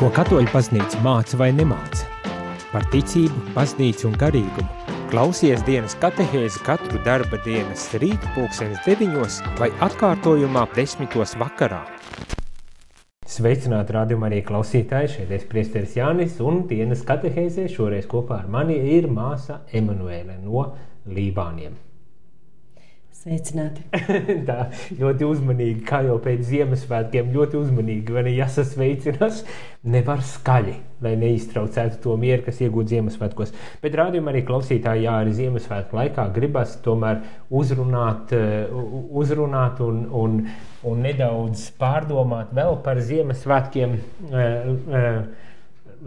Ko katoļu paznīca māca vai nemāca? Par ticību, paznīcu un garīgumu. Klausies dienas katehēzi katru darba dienas rītu pulksenes deviņos vai atkārtojumā desmitos vakarā. Sveicināti rādījumā arī klausītāji, šeit es priesteris Jānis un dienas katehēzē šoreiz kopā ar mani ir māsa Emanuēle no Lībāniem. Sveicināti. Tā ļoti uzmanīgi, kā jau pēc Ziemassvētkiem, ļoti uzmanīgi, vai ne jāsasveicinās, nevar skaļi, lai neiztraucētu to mieru, kas iegūt Ziemassvētkos. Bet rādījumā arī klausītāji, jā, arī Ziemassvētku laikā gribas tomēr uzrunāt, uzrunāt un, un, un nedaudz pārdomāt vēl par Ziemassvētkiem. Uh, uh,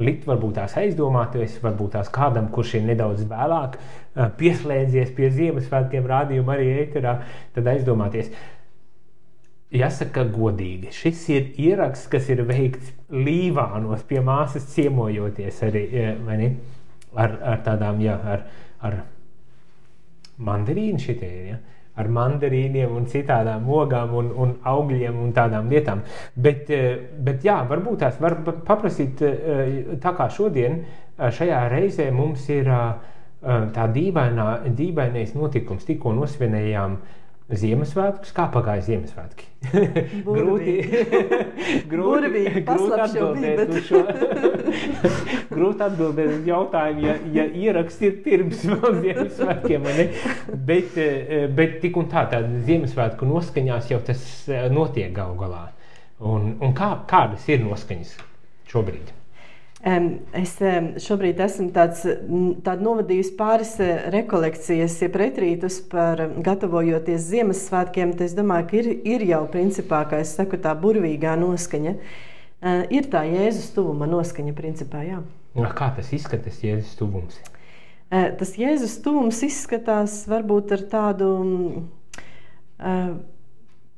likt varbūt tās aizdomāties, varbūt tās kādam, kurš ir nedaudz vēlāk pieslēdzies pie Ziemassvētkiem rādījuma arī ēterā, tad aizdomāties. Jāsaka godīgi, šis ir ieraksts, kas ir veikts Līvānos pie māsas ciemojoties arī, vai ne, ar, ar tādām, jā, ar, ar mandarīnu šitie ir, ja, ar mandarīniem un citām ogām un, un augļiem un tādām lietām. Bet, eh, bet jā, varbūt tās var paprasīt, eh, tā kā šodien eh, šajā reizē mums ir tā dīvainā, dīvainais notikums, tikko nosvinējām Ziemassvētkus, kā pagāja Ziemassvētki? grūti grūti, grūti atbildēt uz šo grūti atbildēt uz jautājumu, ja, ja ieraksts ir pirms Ziemassvētkiem. Bet, bet tik un tā, tā Ziemassvētku noskaņās jau tas notiek galu galā. Un, un kā, kādas ir noskaņas šobrīd? Es šobrīd esmu tāds, novadījusi pāris e, rekolekcijas, jeb retrītus par gatavojoties Ziemassvētkiem. Es domāju, ka ir, ir jau principā, kā es saku, tā burvīgā noskaņa. E, ir tā Jēzus tuvuma noskaņa, principā. Jā. Kā tas izskatās, Jēzus tuvums? E, tas Jēzus tuvums izskatās varbūt ar tādu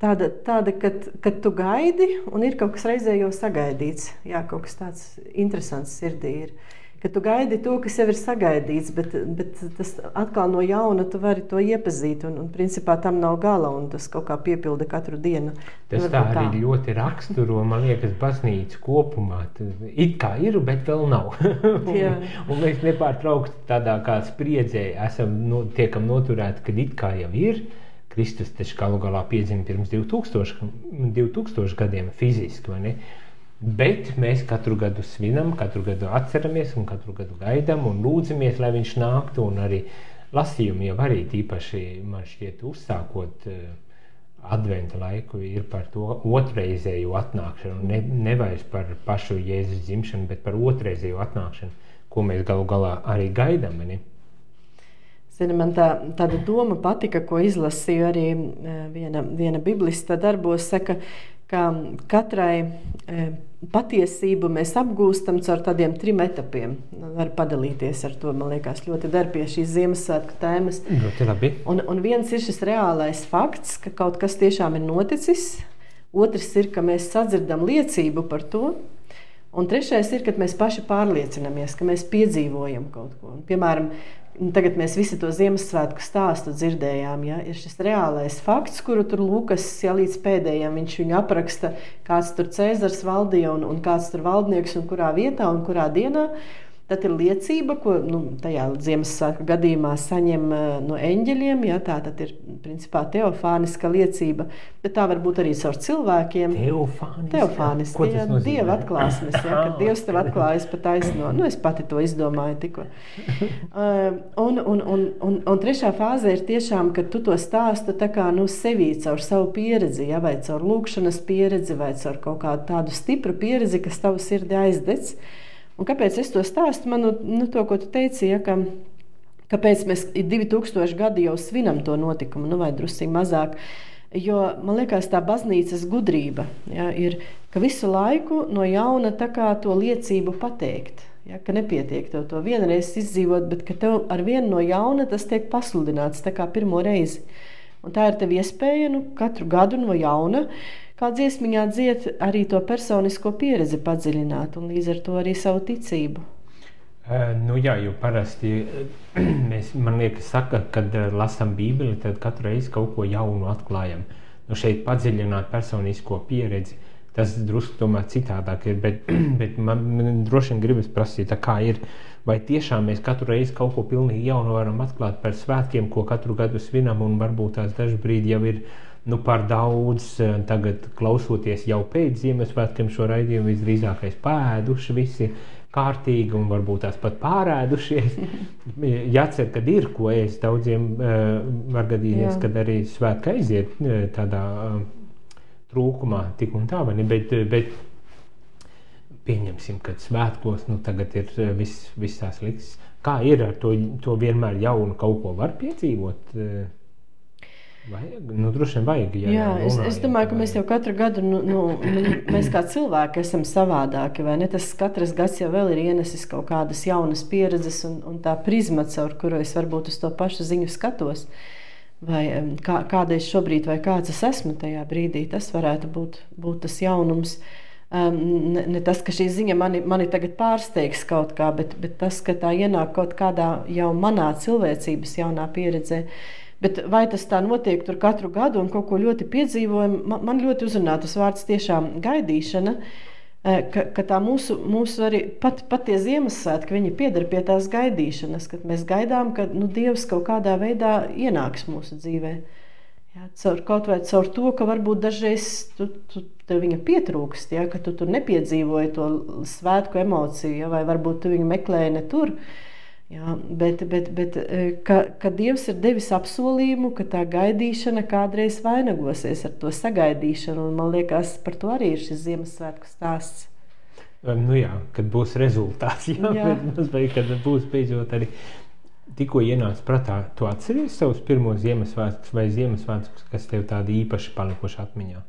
tāda, tāda kad, kad tu gaidi, un ir kaut kas reizē jau sagaidīts. Jā, kaut kas tāds interesants sirdī ir. Kad tu gaidi to, kas jau ir sagaidīts, bet, bet tas atkal no jauna tu vari to iepazīt, un, un principā tam nav gala, un tas kaut kā piepilda katru dienu. Tas tā arī tā. ļoti raksturo, man liekas, baznīcu kopumā. It kā ir, bet vēl nav. un, un mēs nepārtraukti tādā kā spriedzē esam, no, tiekam noturēti, kad it kā jau ir, Kristus taču galu galā piedzima pirms 2000, 2000 gadiem fiziski. Bet mēs katru gadu svinam, katru gadu atceramies, un katru gadu gaidām un lūdzamies, lai viņš nāktu. Arī lasījumi jau arī tīpaši man šķiet, uzsākot uh, adventa laiku, ir par to otrreizēju atnākšanu. Ne, nevis par pašu Jēzus dzimšanu, bet par otrreizēju atnākšanu, ko mēs galu galā arī gaidām. Ne? Zini, man tā, tāda doma patika, ko izlasīju arī e, viena, viena biblista darbos, saka, ka katrai e, patiesību mēs apgūstam caur tādiem trim etapiem. Var padalīties ar to, man liekas, ļoti dar pie šīs Ziemassvētku tēmas. Ļoti labi. Un, un viens ir šis reālais fakts, ka kaut kas tiešām ir noticis. Otrs ir, ka mēs sadzirdam liecību par to. Un trešais ir, kad mēs paši pārliecinamies, ka mēs piedzīvojam kaut ko. Un, piemēram, tagad mēs visi to Ziemassvētku stāstu dzirdējām. Ja? Ir šis reālais fakts, kuru tur Lukas ja, līdz pēdējiem viņš viņu apraksta, kāds tur Cēzars valdīja un, un kāds tur valdnieks un kurā vietā un kurā dienā. Tad ir liecība, ko nu, tajā Ziemassvētku gadījumā saņem eh, no eņģeļiem. Jā, tā ir principā teofāniska liecība, bet tā var būt arī caur cilvēkiem. Teofāniska, teofāniska jā, dieva atklāsmes, jā, kad ah, Dievs tev atklājas pa taisno. Nu, es pati to izdomāju tikko. Uh, un, un, un, un, un trešā fāze ir tiešām, kad tu to stāstu tā kā nu sevī caur savu pieredzi, jā, vai caur lūkšanas pieredzi, vai caur kaut kādu tādu stipru pieredzi, kas tavu sirdi aizdedz. Un kāpēc es to stāstu? Man, nu, to, ko tu teici, ja, ka, kāpēc mēs 2000 gadi jau svinam to notikumu, nu, vai drusku mazāk. Jo man liekas, tā baznīcas gudrība ja, ir, ka visu laiku no jauna to liecību pateikt. Ja, ka nepietiek tev to vienreiz izdzīvot, bet tev ar vienu no jauna tas tiek pasludināts pirmo reizi. Un tā ir tev iespēja nu, katru gadu no jauna uh, kā dziesmiņā dzied, arī to personisko pieredzi padziļināt un līdz ar to arī savu ticību. Nu jā, jo parasti mēs, man liekas, saka, kad lasām Bībeli, tad katru reizi kaut ko jaunu atklājam. Nu šeit padziļināt personisko pieredzi, tas drusku tomēr citādāk ir. Bet, bet man, man droši vien gribas prasīt, kā ir. Vai tiešām mēs katru reizi kaut ko pilnīgi jaunu varam atklāt par svētkiem, ko katru gadu svinam, un varbūt tās dažu brīdi jau ir nu, par daudz. Tagad, klausoties jau pēc Ziemassvētkiem, šo raidījumu visdrīzākais pēduši visi kārtīgi un varbūt tās pat pārēdušies. Jācer, ka ir ko ēst daudziem, var gadīties, kad arī svētki aiziet tādā trūkumā, tik un tā, vai ne? Bet, bet pieņemsim, ka svētkos nu, tagad ir viss vis tās liks. Kā ir ar to, to vienmēr jaunu kaut ko var piedzīvot? Vajag, nu, droši vien vajag. Ja Jā, es, es domāju, ka mēs jau katru gadu, nu, nu, nu, mēs kā cilvēki esam savādāki? Tas katrs gads jau ir ienesis kaut kādas jaunas pieredzes un, un tā prizma, caur kuru es varbūt uz to pašu ziņu skatos. Vai kā, kāda es šobrīd, vai kāds es esmu tajā brīdī, tas varētu būt, būt tas jaunums. Um, ne, ne tas, ka šī ziņa mani, mani tagad pārsteigs kaut kā, bet, bet tas, ka tā ienāk kaut kādā jau manā cilvēcības jaunā pieredzē. Uh, Bet vai tas tā notiek katru gadu un kaut ko ļoti piedzīvojam, man, man ļoti uzrunā tas vārds tiešām gaidīšana. E, ka, ka tā mūsu, mūsu arī pat, pat tie Ziemassvētki, viņi pieder pie tās gaidīšanas, kad mēs gaidām, ka nu, Dievs kaut kādā veidā ienāks mūsu dzīvē. Jā, caur, kaut vai caur to, ka varbūt dažreiz tu, tu, tev viņa pietrūkst, ja, ka tu tur nepiedzīvoji to svētku emociju, ja, vai varbūt tu viņu meklēji ne tur. Uh, Jā, bet bet, bet e, ka, ka Dievs ir devis apsolījumu, ka tā gaidīšana kādreiz vainagosies ar to sagaidīšanu. Man liekas, par to arī ir šis Ziemassvētku stāsts. Nu jā, kad būs rezultāts, jā, jā. Bet, kad būs beidzot arī tikko ienāca prātā, tu atceries savus pirmos Ziemassvētkus vai Ziemassvētkus, kas tev tādi īpaši palikuši atmiņā?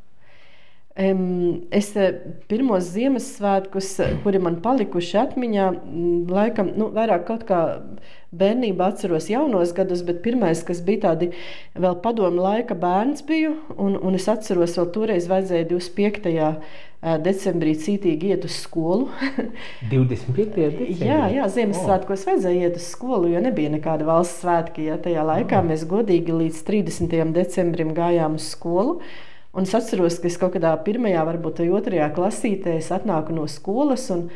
Es eh, pirmos Ziemassvētkus, eh, kuri man palikuši atmiņā, laikam, nu, vairāk kaut kā bērnībā atceros jaunos gadus, bet pirmais, kas bija tādi vēl padomu laika bērns biju, un, un es atceros, vēl toreiz vajadzēja 25. Eh, decembrī cītīgi iet uz skolu. 25. decembrī? Jā, jā Ziemassvētkos oh. vajadzēja iet uz skolu, jo nebija nekāda valsts svētki. Ja, tajā laikā oh. mēs godīgi līdz 30. decembrim gājām uz skolu. Un es atceros, ka es kaut kādā pirmajā, varbūt otrajā klasītē atnāku no skolas. Un,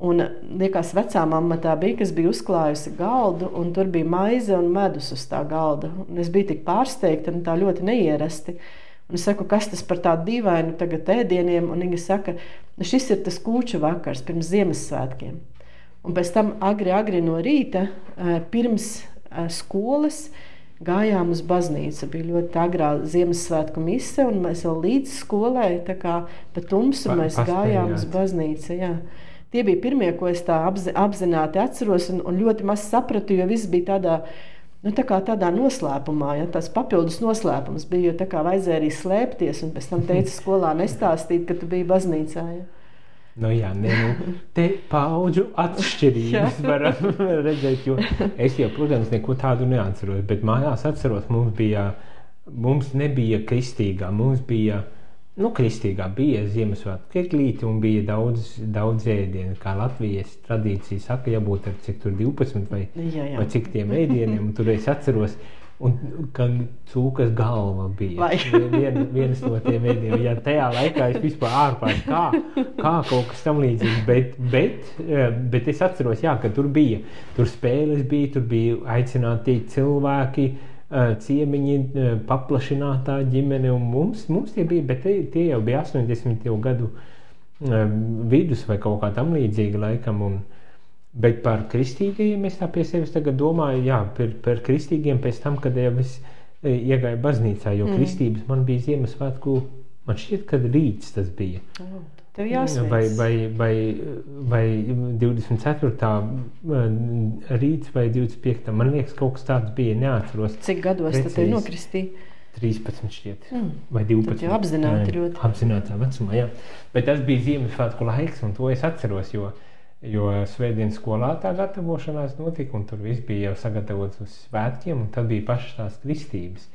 Un liekas, vecā mamma tā bija, kas bija uzklājusi galdu, un tur bija maize un medus uz tā galda. Un es biju tik pārsteigta, un tā ļoti neierasti. Un es saku, kas tas par tādu dīvainu tagad ēdieniem, un viņa saka, šis ir tas kūču vakars pirms Ziemassvētkiem. Un pēc tam agri, agri no rīta, eh, pirms eh, skolas, gājām uz baznīcu. Bija ļoti agrā Ziemassvētku mise, un mēs vēl līdz skolai, tā kā pa tumsu, mēs pa, gājām uz baznīcu. Jā. Tie bija pirmie, ko es tā apzināti atceros, un, un ļoti maz sapratu, jo viss bija tādā. Nu, tā kā tādā noslēpumā, ja tas papildus noslēpums bija, jo tā kā vajadzēja arī slēpties, un pēc tam teica skolā nestāstīt, ka tu biji baznīcā. Ja. Nu, jā, ne, nu, te paudžu atšķirības varam redzēt, es jau, protams, neko tādu neatceros, bet mājās atceros, mums bija, mums nebija kristīgā, mums bija, nu, kristīgā bija Ziemassvētku keklīte un bija daudz, daudz ēdienu, kā Latvijas tradīcija saka, jābūt ar cik tur 12 vai, jā, jā. vai cik tiem ēdieniem, tur es atceros, Un kad cūkas galva bija vien, viens no tiem veidiem, ja tajā laikā es vispār ārpār kā, kā kaut kas tam līdzīgs, bet, bet, eh, bet es atceros, jā, ka tur bija, tur spēles bija, tur bija aicināti cilvēki, eh, ciemiņi, eh, paplašinātā ģimene, un mums, mums tie bija, bet tie, tie jau bija 80. gadu vidus vai kaut kā tam līdzīga laikam, un, Bet par kristīgajiem es tā pie sevis domāju, jā, par, par kristīgiem pēc tam, kad jau es e, iegāju baznīcā, jo mm. kristības man bija Ziemassvētku, man šķiet, ka rīts tas bija. Oh. Tev jāsaka, vai, vai, vai, vai 24. E, rīts vai 25. Man liekas, kaut kas tāds bija. Neatceros. Cik gados tas tev nokristīja? 13 šķiet, mm. vai 12. Tas jau apzināti ļoti. Apzinātā vecumā, jā. Bet tas bija Ziemassvētku laiks, un to es atceros, jo uh, Jo svētdienas skolā tā gatavošanās notika, un tur viss bija jau sagatavots uz svētkiem, un tad bija pašas tās kristības.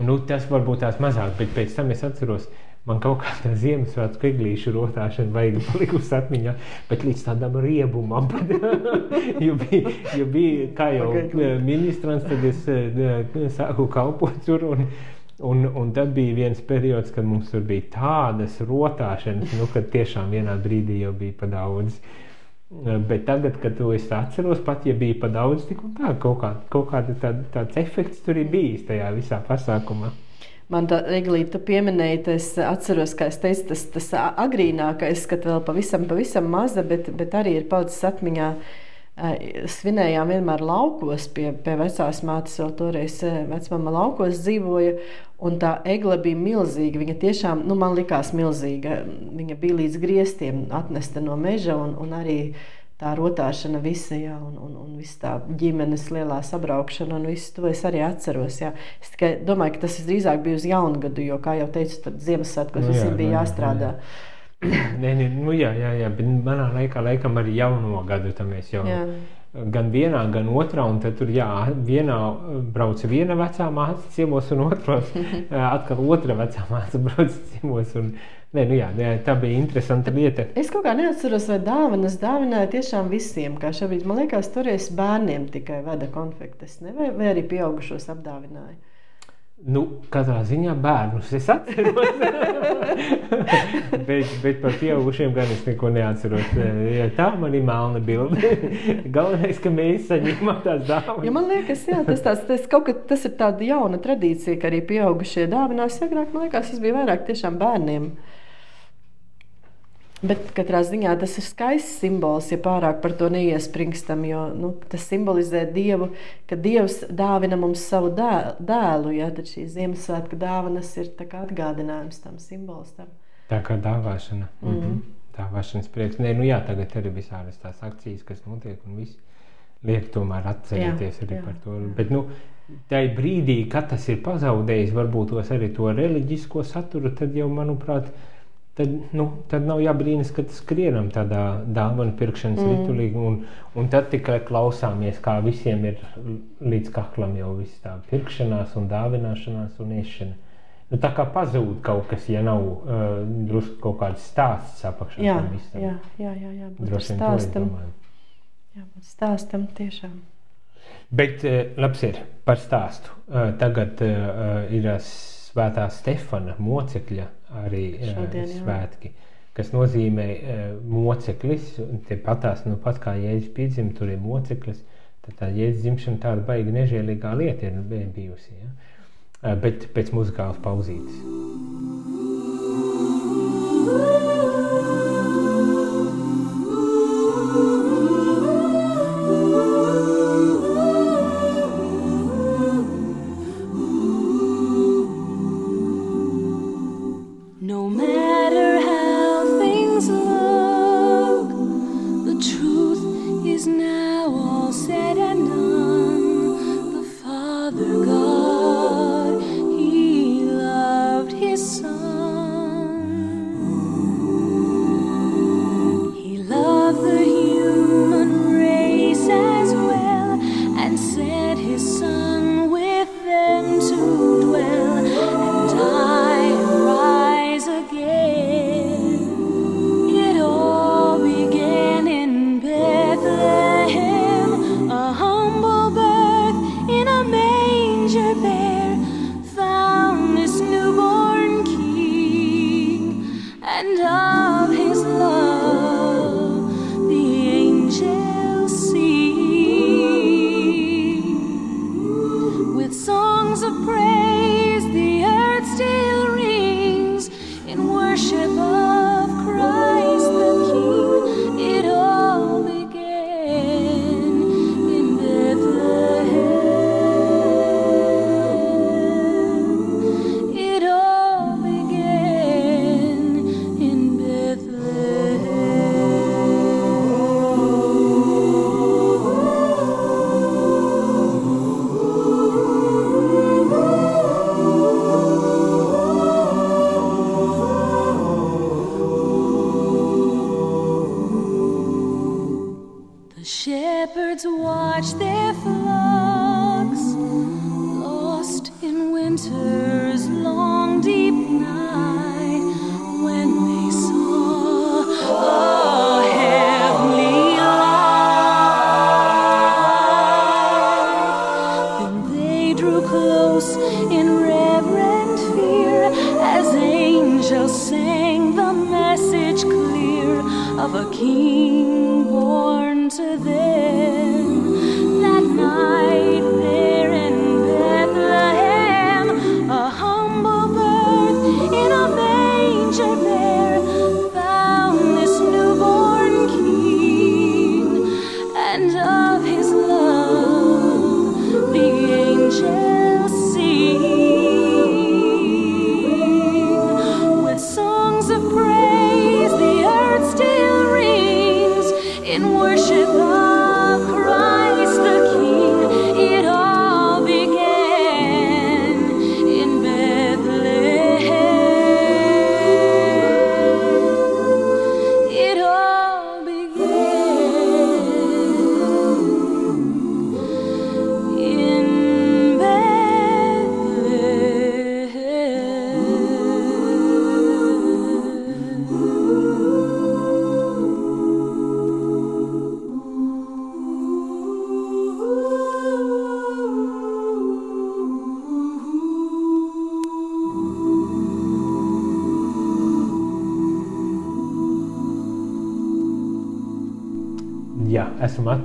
Nu, tas varbūt tās mazāk, bet pēc tam es atceros, man kaut kāda Ziemassvētku eglīšu rotāšana vajag palikusi atmiņā, bet līdz tādam riebumam, jo, bija, jo bija, kā jau ministrants, tad es sāku kalpot tur, un, Un, un tad bija viens periods, kad mums tur bija tādas rotāšanas, nu, kad tiešām vienā brīdī jau bija pa daudz. Bet tagad, kad to es atceros, pat ja bija pa daudz, tik un tā, kaut, kā, kaut kāda tā, tāds efekts tur ir bijis tajā visā pasākumā. Man tā Eglīte pieminēja, es atceros, kā es teicu, tas, tas agrīnākais, kad vēl pavisam, pavisam maza, bet, bet arī ir palicis atmiņā. Uh, svinējām vienmēr laukos pie, pie vecās mātes, vēl toreiz vecmama laukos dzīvoja, un tā egle bija milzīga. Viņa tiešām, nu, man likās milzīga. Viņa bija līdz griestiem atnesta no meža, un, un arī tā rotāšana visa, jā, un, un, un viss tā ģimenes lielā sabraukšana, un viss to es arī atceros, jā. Es tikai domāju, ka tas drīzāk bija uz jaungadu, jo, kā jau teicu, tad Ziemassvētkos nu, visiem bija jāstrādā. Jā, jā. Nē, nē, nu jā, jā, jā, bet manā laikā, laikam, arī jauno gadu tam mēs jau. Jā. Gan vienā, gan otrā, un tad tur jā, vienā brauca viena vecā māte ciemos, un otrā atkal otra vecā māte brauca ciemos. Un, Nē, nu jā, jā, tā bija interesanta lieta. Es kaut kā neatceros, vai dāvanas dāvināja tiešām visiem. Kā šobrīd man liekas, toreiz bērniem tikai veda konfektes, ne? vai, vai arī pieaugušos apdāvināja. Nu, katrā ziņā bērnus es atceros. bet, bet par pieaugušiem gan es neko neatceros. Ja tā man ir melna bilde. Galvenais, ka mēs saņemam tās dāvanas. Ja man liekas, jā, tas, tās, tas, kaut, tas ir tāda jauna tradīcija, ka arī pieaugušie dāvinās. Agrāk man liekas, tas bija vairāk tiešām bērniem. Bet katrā ziņā tas ir skaists simbols, ja pārāk par to neiespringstam, jo nu, tas simbolizē Dievu, ka Dievs dāvina mums savu dēlu. Ja, tad šī Ziemassvētka dāvanas ir atgādinājums tam simbols. Tam. Tā kā dāvāšana. Mm -hmm. Mm -hmm. Dāvāšanas prieks. Nē, nu jā, tagad arī visādas tās akcijas, kas notiek un viss liek tomēr atcerēties jā, arī jā, par to. Jā. Bet, nu, tajā brīdī, kad tas ir pazaudējis, varbūt tos arī to reliģisko saturu, tad jau, manuprāt, ir tad, nu, tad nav jābrīnas, ka skrienam tādā dāvana pirkšanas mm. ritulī, un, un tad tikai klausāmies, kā visiem ir līdz kaklam jau viss tā pirkšanās un dāvināšanās un iešana. Nu, tā kā pazūd kaut kas, ja nav uh, drusku kaut kāds stāsts apakšā. Jā, jā, jā, jā, jā būt stāstam. Jā, būt stāstam tiešām. Bet uh, labs ir par stāstu. Uh, tagad uh, ir svētā Stefana mocekļa arī Šodien, svētki. Kas nozīmē uh, moceklis, te patās, nu pat kā Jēzus piedzima, tur ir moceklis, tad tā Jēzus dzimšana tāda baigi nežēlīgā lieta ir bijusi. Ja? Uh, bet pēc muzikālas pauzītes. of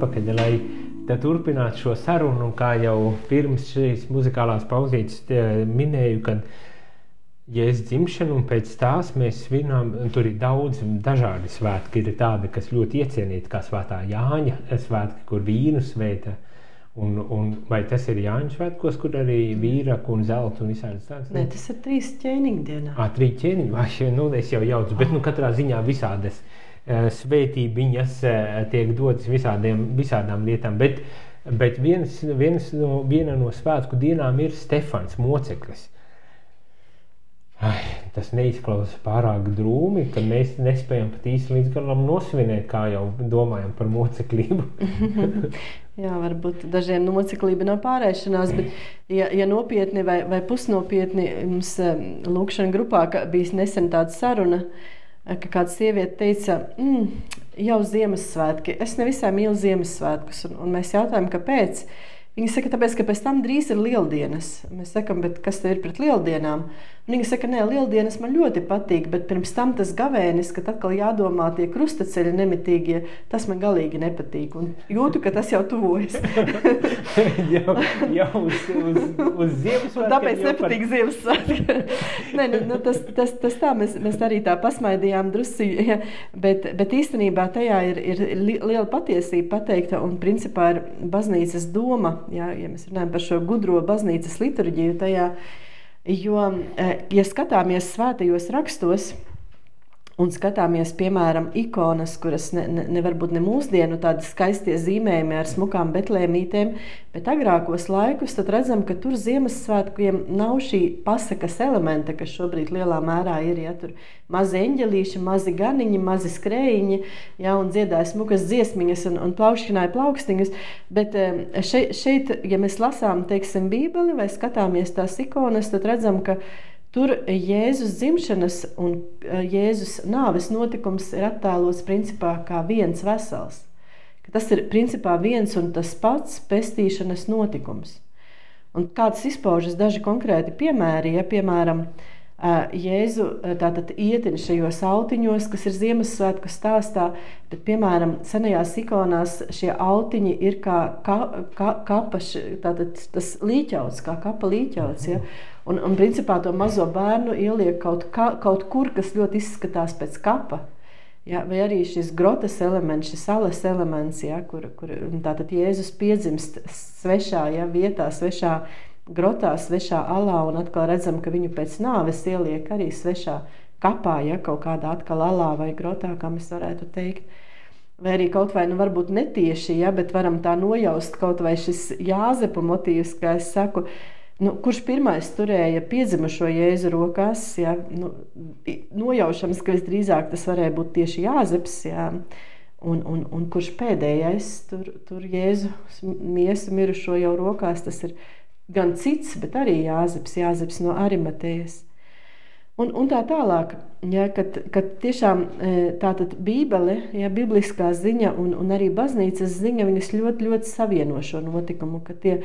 atpakaļ, lai turpinātu šo sarunu. un Kā jau pirms šīs muzikālās pauzītes te minēju, kad Jēzus dzimšanu un pēc tās mēs svinām, tur ir daudz dažādi svētki. Ir tādi, kas ļoti iecienīti, kā svētā Jāņa svētki, kur vīnu svēta. Un, un vai tas ir Jāņa svētkos, kur arī vīraku un zelta un visādas tādas Nē, tas ir trīs ķēniņu dienā. Ah, trīs ķēniņi, vai nu, es jau jaucu, bet nu, katrā ziņā visādas uh, svētības uh, tiek dotas visādiem, visādām lietām. Bet, bet viens, viens no, viena no svētku dienām ir Stefans Moceklis. Ai, tas neizklausās pārāk drūmi, ka mēs nespējam pat īsti līdz galam nosvinēt, kā jau domājam par moceklību. Jā, varbūt dažiem noceklība nav pārēšanās, bet, ja, ja nopietni vai, vai pusnopietni, mums em, lūkšana grupā bija nesen tāda saruna, eh, ka kāda sieviete teica, mm, jau Ziemassvētki, es nevisai mīlu Ziemassvētkus, un, un mēs jautājam, kāpēc? Viņa saka, tāpēc, ka pēc tam drīz ir lieldienas. Mēs sakām, kas tev ir pret lieldienām? Un viņa saka, nē, lieldienas man ļoti patīk, bet pirms tam tas gavēnis, kad atkal jādomā tie krustaceļi nemitīgie, tas man galīgi nepatīk. Un jūtu, ka tas jau tuvojas. jau, jau uz, uz, uz Ziemassvētkiem. Tāpēc nepatīk Ziemassvētki. Nē, nu, nu, tas, tas, tas tā, mēs, mēs arī tā pasmaidījām drusci, ja, bet, bet īstenībā tajā ir, ir li- liela patiesība pateikta un principā ir baznīcas doma, ja, ja mēs runājam par šo gudro baznīcas liturģiju tajā, jo, eh, ja skatāmies svētajos rakstos, Un skatāmies, piemēram, ikonas, kuras ne, ne, nevar būt ne mūsdienu tādi skaistie zīmējumi ar smukām betlēmītēm, bet agrākos laikus, redzam, ka tur Ziemassvētkiem nav šī pasakas elementa, kas šobrīd lielā mērā ir. Ja, tur mazi eņģelīši, mazi ganiņi, mazi skrējiņi, ja, un dziedāja smukas dziesmiņas un, un plaušķināja plaukstiņus. Bet šeit, šeit, ja mēs lasām, teiksim, Bībeli vai skatāmies tās ikonas, tad redzam, ka Tur Jēzus dzimšanas un eh, Jēzus nāves notikums ir attēlots principā kā viens vesels. Tas ir principā viens un tas pats pestīšanas notikums. Un kāds izpaužas daži konkrēti piemēri, ja piemēram eh, Jēzu eh, tātad ietin šajos autiņos, kas ir Ziemassvētku stāstā, bet piemēram senajās ikonās šie autiņi ir kā ka, ka, kapaš, tātad tas līķauts, kā kapa līķauts, ja. Un, un principā to mazo bērnu ieliek kaut, ka, kaut kur, kas ļoti izskatās pēc kapa. Ja, vai arī šis grotas elements, šis salas elements, ja, kur, kur tātad Jēzus piedzimst svešā ja, vietā, svešā grotā, svešā alā, un atkal redzam, ka viņu pēc nāves ieliek arī svešā kapā, ja kaut kādā atkal alā vai grotā, kā mēs varētu teikt. Vai arī kaut vai, nu, varbūt netieši, ja, bet varam tā nojaust kaut vai šis jāzepu motīvs, kā es saku, Nu, kurš pirmais turēja piedzimušo jēzu rokās? Jā, nu, nojaušams, ka visdrīzāk tas varēja būt tieši Jāzeps. Jā. Un, un, un kurš pēdējais tur, tur jēzu miesu mirušo jau rokās, tas ir gan cits, bet arī Jāzeps, Jāzeps no Arimatejas. Un, un tā tālāk, ja, kad, kad tiešām tā Bībele, ja, bibliskā ziņa un, un arī baznīcas ziņa, viņas ļoti, ļoti savieno šo notikumu, ka tie,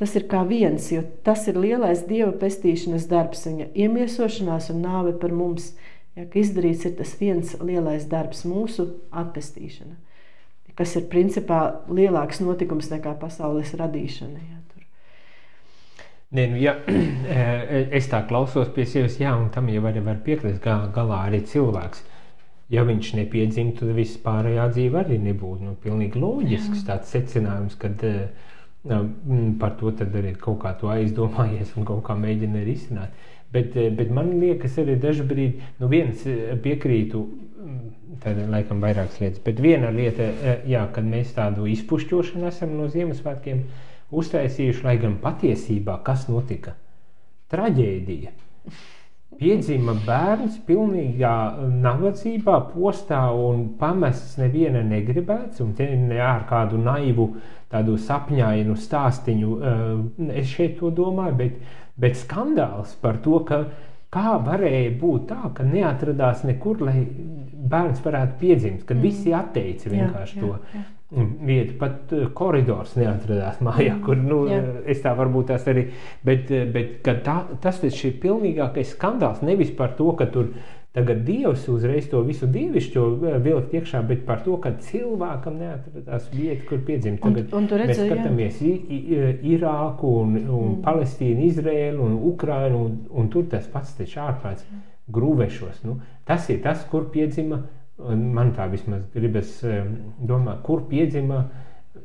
tas ir kā viens, jo tas ir lielais Dieva pestīšanas darbs, viņa iemiesošanās un nāve par mums. Ja, izdarīts ir tas viens lielais darbs, mūsu atpestīšana, kas ir principā lielāks notikums nekā pasaules radīšana. Ja. Nē, nu, ja es tā klausos pie sevis, jā, un tam jau arī var piekrist gal, galā arī cilvēks. Ja viņš nepiedzimtu, tad viss pārējā dzīve arī nebūtu. Nu, pilnīgi loģisks jā. tāds secinājums, kad uh, par to arī kaut kā to aizdomājies un kaut kā mēģina risināt. Bet, bet man liekas, arī dažkārt, nu, viens piekrītu, tad laikam vairākas lietas, bet viena lieta, jā, kad mēs tādu izpušķošanu esam no Ziemassvētkiem uztaisījuši, lai gan patiesībā kas notika? Traģēdija. Piedzima bērns pilnīgā nabadzībā, postā un pamests neviena negribēts, un te ne ar kādu naivu tādu sapņainu stāstīnu. Eh, es šeit to domāju, bet, bet skandāls par to, ka kā varēja būt tā, ka neatradās nekur, lai bērns varētu piedzimt, kad mm. visi atteica vienkārši jā, to. Jā, jā vietu, pat eh, koridors neatradās mājā, kur nu, Jā. es tā varbūt tās arī. Bet, eh, bet tā, tas ir pilnīgākais skandāls. Nevis par to, ka tur Tagad Dievs uzreiz to visu dievišķo eh, vilkt iekšā, bet par to, ka cilvēkam neatradās vieta, kur piedzimt. Tagad un, un redzi, mēs skatāmies jā. Irāku, un, un mm. Palestīnu, Izrēlu un Ukrainu, un, un tur tas pats taču ārprāts grūvešos. Nu, tas ir tas, kur piedzima, man tā vismaz gribas domāt, kur piedzima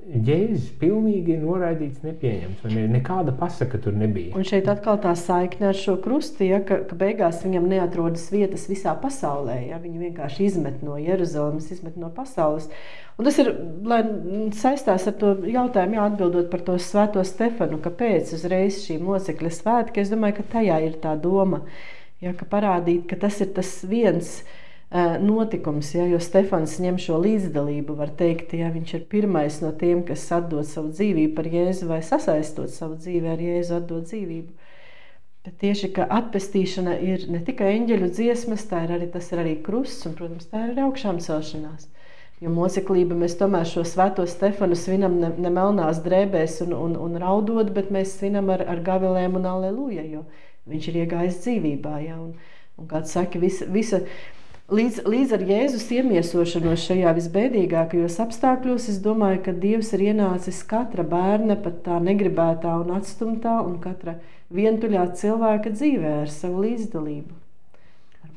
Jēzus pilnīgi noraidīts, nepieņemts. Ne, nekāda pasaka tur nebija. Un šeit atkal tā saikne ar šo krustu, ja, ka, ka beigās viņam neatrodas vietas visā pasaulē. Ja, viņu vienkārši izmet no Jeruzalemes, izmet no pasaules. Un tas ir, saistās ar to jautājumu, jā, atbildot par to svēto Stefanu, kāpēc uzreiz šī mocekļa svētki, es domāju, ka tajā ir tā doma, ja, ka parādīt, ka tas ir tas viens, uh, notikums, ja, jo Stefans ņem šo līdzdalību, var teikt, ja viņš ir pirmais no tiem, kas atdod savu dzīvību par Jēzu vai sasaistot savu dzīvi ar Jēzu, atdod dzīvību. Bet tieši ka atpestīšana ir ne tikai eņģeļu dziesmas, tā ir arī, tas ir arī krusts, un, protams, tā ir arī augšām celšanās. Jo mūziklība mēs tomēr šo svēto Stefanu svinam ne, ne melnās drēbēs un, un, un raudot, bet mēs svinam ar, ar gavilēm un aleluja, jo viņš ir iegājis dzīvībā. Ja, un, un kāds saka, visa, visa, Līdz, līdz ar Jēzus iemiesošanos šajā visbēdīgākajos apstākļos, es domāju, ka Dievs ir ienācis katra bērna, pat tā negribētā un atstumtā, un katra vientuļā cilvēka dzīvē ar savu līdzdalību.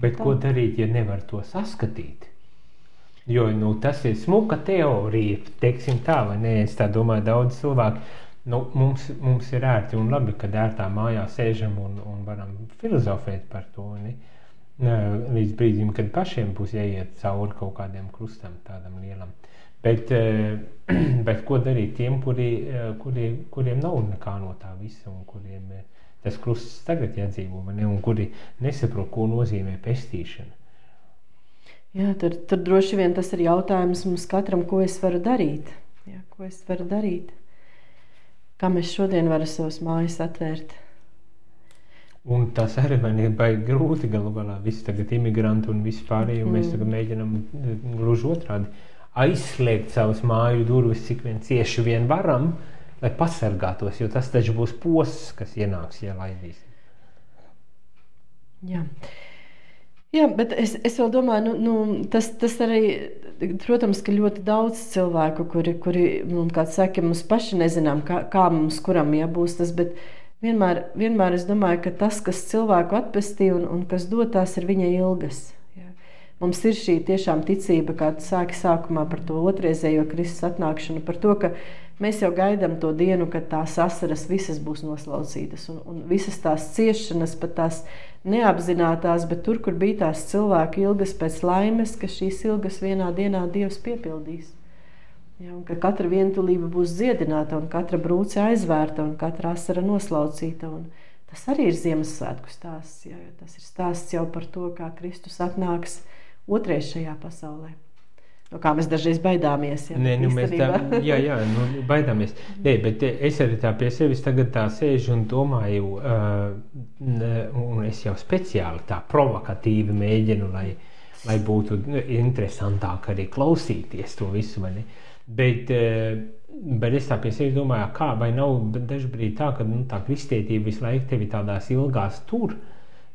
Bet tā. ko darīt, ja nevar to saskatīt? Jo nu, tas ir smuka teorija, teiksim tā, vai ne? Es tā domāju, daudz cilvēku. Nu, mums, mums ir ērti un labi, kad ērtā mājā sēžam un, un varam filozofēt par to. Ne? Līdz brīdim, kad pašiem būs jāiet cauri kaut kādiem krustam, tādam lielam. Bet, eh, bet ko darīt tiem, kuri, eh, kuri, kuriem nav nekā no tā visa, un kuriem eh, tas krusts tagad jādzīvo, ne, un kuri nesaprot, ko nozīmē pestīšana? Jā, tur, tur droši vien tas ir jautājums mums katram, ko es varu darīt. Jā, ko es varu darīt? Kā mēs šodien varam savus mājas atvērt? Un tas arī ir baigi grūti galu galā. Visi tagad imigranti un visi pārējie, un mēs mm. tagad mēģinām eh, gluži otrādi aizslēgt savus māju durvis, cik vien cieši vien varam, lai pasargātos, jo tas taču būs posts, kas ienāks, ja laidīs. Jā. Jā, bet es, es vēl domāju, nu, nu, tas, tas arī, protams, ka ļoti daudz cilvēku, kuri, kuri nu, kā saka, mums paši nezinām, kā, kā mums kuram jābūs tas, bet uh, vienmēr, vienmēr es domāju, ka tas, kas cilvēku atpestī un, un kas dod, tās ir viņa ilgas. Jā. Mums ir šī tiešām ticība, kā tu sāki sākumā par to otrreizējo Kristus atnākšanu, par to, ka mēs jau gaidām to dienu, kad tās asaras visas būs noslaucītas un, un visas tās ciešanas, pat tās neapzinātās, bet tur, kur bija tās cilvēku ilgas pēc laimes, ka šīs ilgas vienā dienā Dievs piepildīs. Ja, ka katra vientulība būs dziedināta, un katra brūce aizvērta, un katra asara noslaucīta. Un tas arī ir Ziemassvētku stāsts. Ja, tas ir stāsts jau par to, kā Kristus atnāks otrais šajā pasaulē. No kā mēs dažreiz baidāmies. Ja, Nē, nu, mēs tā, jā, jā, nu, baidāmies. Nē, bet es arī tā pie sevis tagad tā sēžu un domāju, uh, un es jau speciāli tā provokatīvi mēģinu, lai, lai būtu interesantāk arī klausīties to visu. Vai ne? Bet, eh, bet es tā pie sevis domāju, kā vai nav dažkārt tā, ka nu, tā kristietība visu laiku tevi tādās ilgās tur.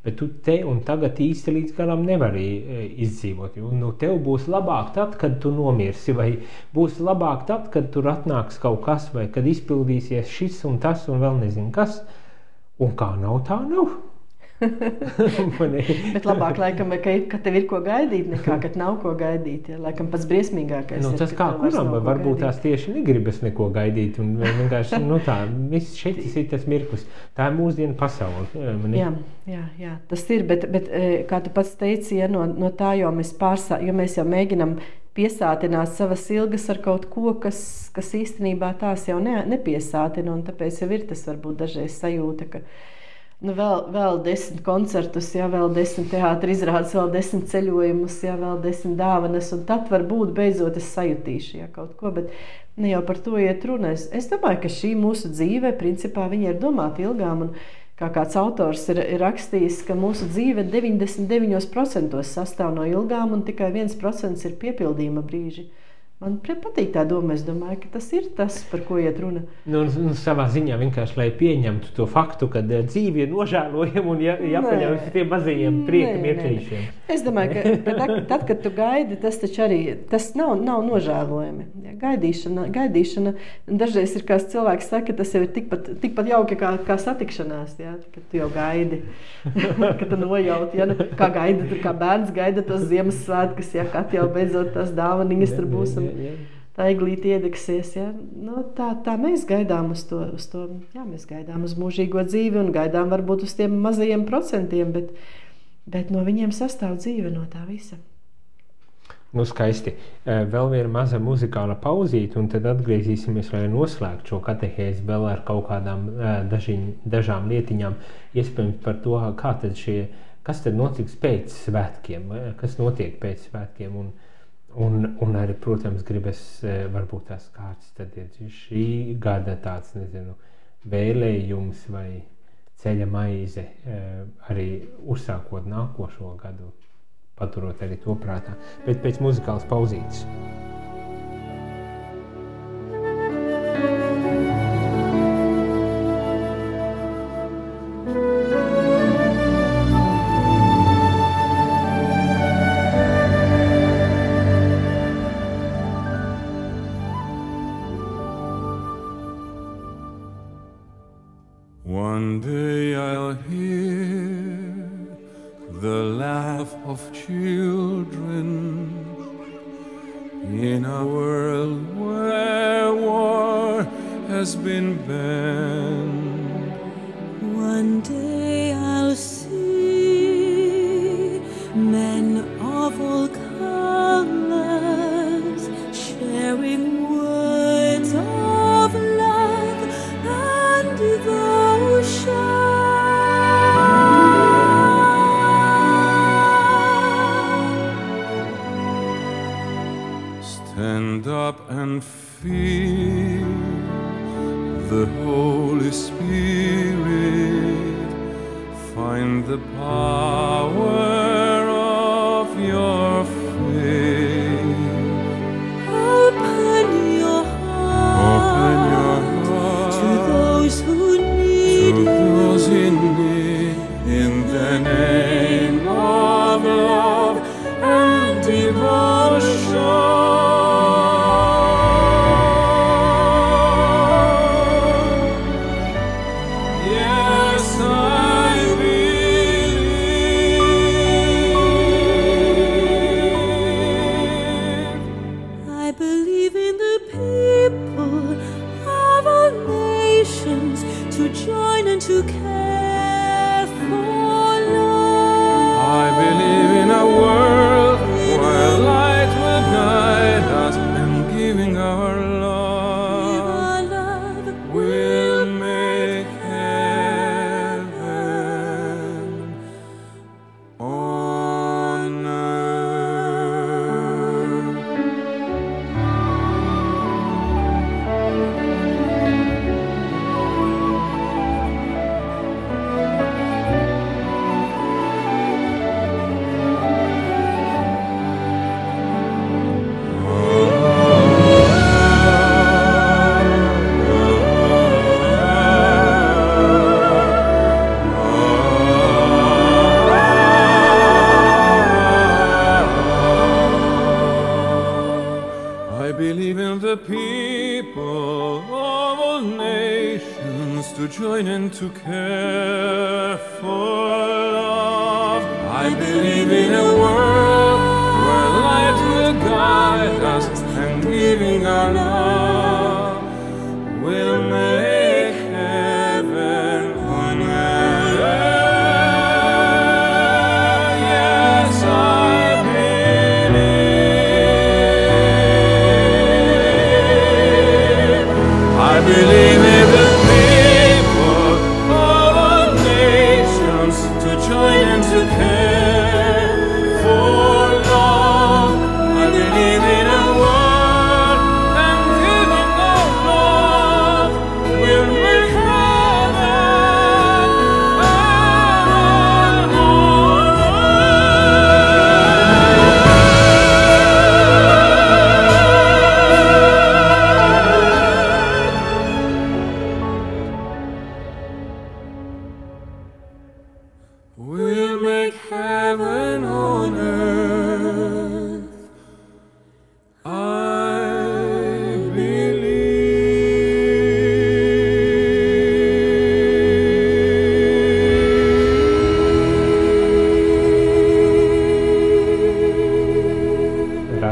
bet tu te un tagad īsti līdz galam nevari e, izdzīvot. Un, nu, tev būs labāk tad, kad tu nomirsi, vai būs labāk tad, kad tur atnāks kaut kas, vai kad izpildīsies šis un tas un vēl nezinu kas. Un kā nav, tā nav. Bet labāk, laikam, ka, ka tev ir ko gaidīt, nekā ka nav ko gaidīt. Ja? Laikam pats briesmīgākais. Nu, ir, tas ka kā kuram, vai varbūt gaidīt. tās tieši negribas neko gaidīt. Un vienkārši nu, tā, viss šeit ir tas mirklis. Tā ir mūsdienu pasaule. Man Jā, jā, jā, tas ir. Bet, bet eh, kā tu pats teici, ja, no, no tā jau mēs pārsā, jo mēs jau mēģinām piesātināt savas ilgas ar kaut ko, kas, kas īstenībā tās jau ne, nepiesātina. Tāpēc jau ir tas varbūt dažreiz sajūta, ka nu, vēl, vēl desmit koncertus, jā, vēl desmit teātris izrādes, vēl desmit ceļojumus, jā, vēl desmit dāvanas. Tad varbūt beidzot es sajutīšu jā, kaut ko. Bet ne jau par to iet runa. Es, domāju, ka šī mūsu dzīve, principā, ir domāta ilgām. Un, Kā kāds autors ir, ir rakstījis, ka mūsu dzīve 99% sastāv no ilgām, un tikai 1% ir piepildījuma brīži. Man patīk tā doma. Es domāju, ka tas ir tas, par ko iet runa. Nu, nu, savā ziņā vienkārši, lai pieņemtu to faktu, ka eh, dzīve ir nožēlojama un jā- jāpaļaujas uz tiem mazajiem prieka Nē, nē, nē. mirklīšiem. Es domāju, ka, ka tad, tad, kad tu gaidi, tas taču arī tas nav, nav nožēlojami. Ja, gaidīšana, gaidīšana dažreiz ir kāds cilvēks, saka, ka tas jau ir tikpat, tikpat jauki kā, kā satikšanās. Ja, kad tu jau gaidi, kad tu nojauti, ja, nu, kā, gaida, kā bērns gaida tos Ziemassvētkus, ja kad jau beidzot tās dāvanas tur būs. Un, Jā. Tā iglīte iedegsies. Ja? Nu, tā, tā mēs gaidām uz to. Uz to jā, mēs gaidām uz mūžīgo dzīvi un gaidām varbūt uz tiem mazajiem procentiem, bet, bet no viņiem sastāv dzīve no tā visa. Nu, skaisti. Vēl viena maza muzikāla pauzīte, un tad atgriezīsimies, lai noslēgtu šo katehēzi vēl ar kaut kādām dažiņ, dažām lietiņām. Iespējams, par to, kā tad šie, kas tad notiks pēc svētkiem, kas notiek pēc svētkiem. Un, un, un arī, protams, gribas eh, varbūt tās kāds tad ir šī gada tāds, nezinu, vēlējums vai ceļa maize, eh, arī uzsākot nākošo gadu paturot arī to prātā. Bet pēc muzikālas pauzītes. Of all colors sharing words of love and devotion. Stand up and feel the Holy Spirit. Find the power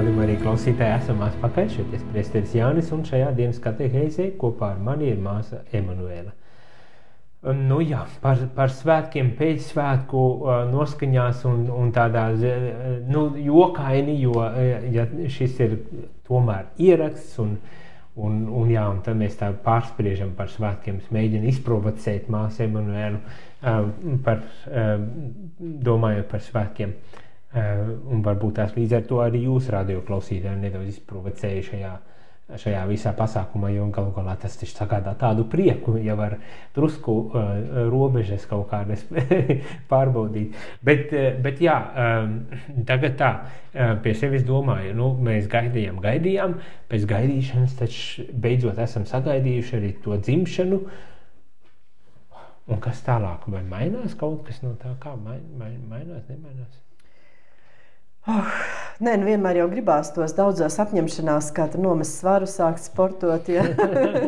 Rādījumā arī klausītāji esam atpakaļ. Šeit ir Priesteris Jānis un šajā dienas kateheizē kopā ar mani ir māsa Emanuēla. Nu jā, par, par svētkiem, pēcsvētku uh, noskaņās un, un tādā nu, jokaini, jo uh, ja šis ir tomēr ieraksts un, un, un, jā, un tad mēs tā pārspriežam par svētkiem. Es mēģinu izprovocēt māsu Emanuēlu uh, par, domājot par svētkiem. Uh, un varbūt tās līdz ar to arī jūs, radio klausītāji, nedaudz izprovocēju šajā, šajā visā pasākumā, jo galu galā tas taču sagādā tādu prieku, ja var drusku uh, robežas kaut kādas pārbaudīt. Bet, uh, bet jā, um, tagad tā, uh, pie sevis domāju, nu, mēs gaidījām, gaidījām, pēc gaidīšanas taču beidzot esam sagaidījuši arī to dzimšanu, Un kas tālāk? Vai mainās kaut kas no tā, kā main, main, mainās, nemainās? Oh, nē, nu vienmēr jau gribās tos daudzos apņemšanās, kā tur nomest svaru, sākt sportot, ja.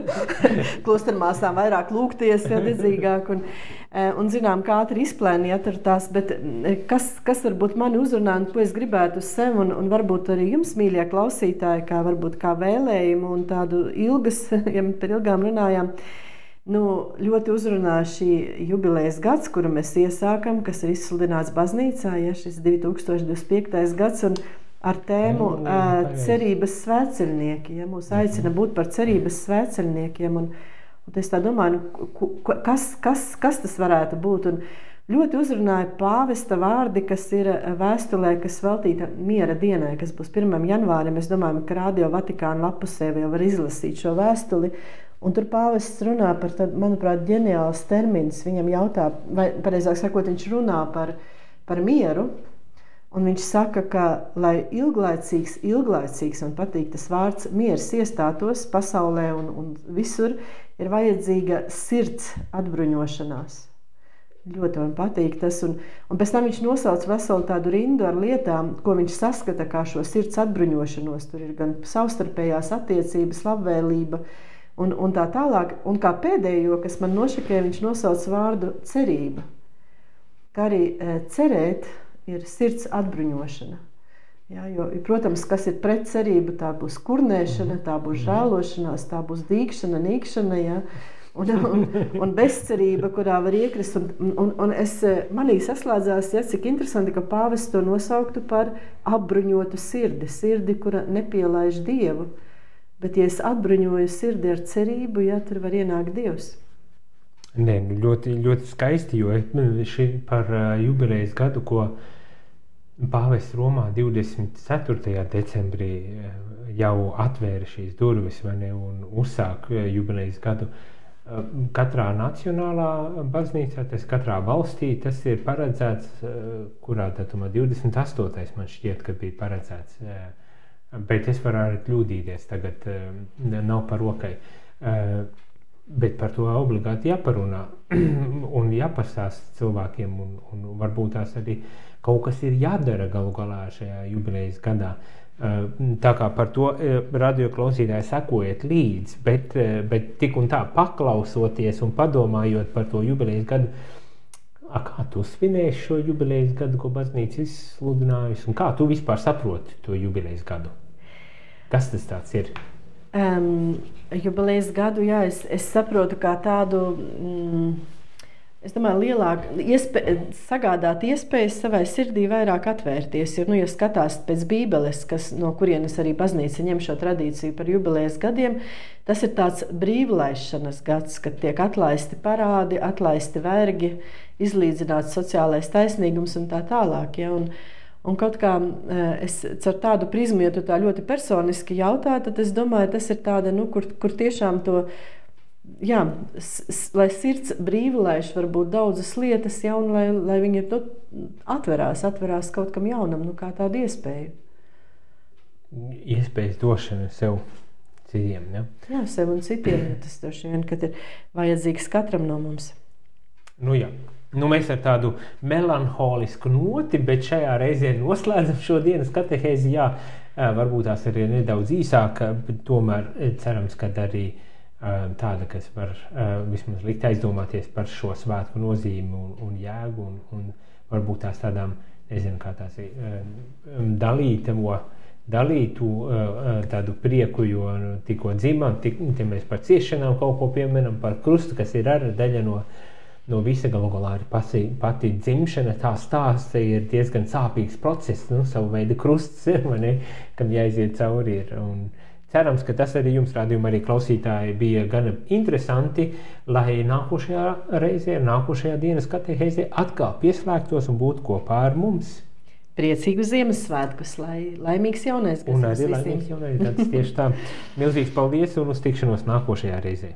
klostermāsām vairāk lūgties, ja dedzīgāk. Un, eh, un zinām, kā ātri izplēniet ar tās, bet eh, kas, kas varbūt mani uzrunā un ko es gribētu uz sevi un, un varbūt arī jums, mīļie klausītāji, kā varbūt kā vēlējumu un tādu ilgas, ja par ilgām runājām, Nu, ļoti uzrunā šī jubilejas gads, kuru mēs iesākam, kas ir izsludināts baznīcā, ja šis 2025. gads. Ar tēmu Jā, jā, uh, pareizi. cerības svētceļnieki. Ja, mūs aicina būt par cerības svētceļniekiem. Un, un es tā domāju, nu, kas, kas, kas tas varētu būt. Un ļoti uzrunāja pāvesta vārdi, kas ir vēstulē, kas veltīta miera dienai, kas būs 1. janvārim. Es domāju, ka Radio Vatikāna lapusē jau var izlasīt šo vēstuli. Un tur pāvests runā par tādu, manuprāt, ģeniāls termins. Viņam jautā, vai pareizāk sakot, viņš runā par, par mieru. Un viņš saka, ka, lai ilglaicīgs, ilglaicīgs un patīk tas vārds miers iestātos pasaulē un, un visur, ir vajadzīga sirds atbruņošanās. Ļoti man patīk tas. Un, un pēc tam viņš nosauc veselu tādu rindu ar lietām, ko viņš saskata kā šo sirds atbruņošanos. Tur ir gan savstarpējās attiecības, labvēlība un, un tā tālāk. Un kā pēdējo, kas man nošakēja, viņš nosauc vārdu cerība. Kā arī e, cerēt ir sirds atbruņošana. Jā, jo, protams, kas ir pret cerību, tā būs kurnēšana, tā būs žēlošanās, tā būs dīkšana, nīkšana. Jā. Un, un, un bezcerība, kurā var iekrist. Un, un, un es, eh, manī saslēdzās, ja, cik interesanti, ka pāvests to nosauktu par apbruņotu sirdi, sirdi, kura nepielaiž dievu. Bet, ja es atbruņoju sirdi ar cerību, ja tur var ienākt dievs. Nē, nu ļoti, ļoti skaisti, jo šī par jubilejas gadu, ko Pāvests Romā 24. decembrī jau atvēra šīs durvis ne, un uzsāka jubilejas gadu. Katrā nacionālā baznīcā, tas katrā valstī, tas ir paredzēts, kurā datumā 28. man šķiet, ka bija paredzēts. Bet es varu arī kļūdīties, tagad uh, nav par rokai. Uh, Bet par to obligāti jāparunā un jāpastāsta cilvēkiem, un, un varbūt tās arī kaut kas ir jādara galu galā šajā jubilejas gadā. Tā kā par to radioklausītāji sekojiet līdzi, bet, bet tik un tā paklausoties un padomājot par to jubilejas gadu, a, kā tu svinēji šo jubilejas gadu, ko baznīca izsludinājusi, un kā tu vispār saproti to jubilejas gadu? Kas tas ir? Um, jubilejas gadu, jā, es, es saprotu kā tādu. Mm, Es domāju, lielāk iespē, sagādāt iespējas savai sirdī vairāk atvērties. Jo, nu, ja skatās pēc Bībeles, kas, no kurienes arī baznīca ņem šo tradīciju par jubilejas gadiem, tas ir tāds brīvlaišanas gads, kad tiek atlaisti parādi, atlaisti vergi, izlīdzināts sociālais taisnīgums un tā tālāk. Ja? Un, Un kaut kā eh, es caur tādu prizmu, ja tu tā ļoti personiski jautā, tad es domāju, tas ir tāda, nu, kur, kur tiešām to jā, lai sirds brīvlaiž varbūt daudzas lietas, ja, un lai, lai viņi nu, atverās, atverās kaut kam jaunam, nu, kā tādu iespēju. Iespējas došana sev citiem. Ja? Jā, sev un citiem. Tas droši vien ir vajadzīgs katram no mums. Nu, jā. Nu, mēs ar tādu melanholisku noti, bet šajā reizē noslēdzam šo dienas katehēzi. Jā, varbūt tās ir nedaudz īsāka, bet tomēr cerams, ka arī uh, tāda, kas var vismaz likt aizdomāties par šo svētku nozīmi un, un jēgu, un, un varbūt tās tādām, nezinu, kā tās ir, dalītamo, dalītu tādu prieku, jo tikko dzimām, tik, mēs par ciešanām kaut ko pieminam, par krustu, kas ir arī daļa no, no visa galu galā arī pasi, pati dzimšana, tā stāsta ir diezgan sāpīgs process, nu, savu veidu krusts ir, vai ne, kam jāiziet cauri ir, un, Cerams, ka tas arī jums, rādījumā, arī klausītāji, bija gan interesanti, lai nākošajā reizē, nākošajā dienas katehēzē atkal pieslēgtos un būtu kopā ar mums. Priecīgu Ziemassvētkus, lai laimīgs jaunais gads. Un arī laimīgs jaunais gads. Tieši tā. Milzīgs paldies un uz tikšanos nākošajā reizē.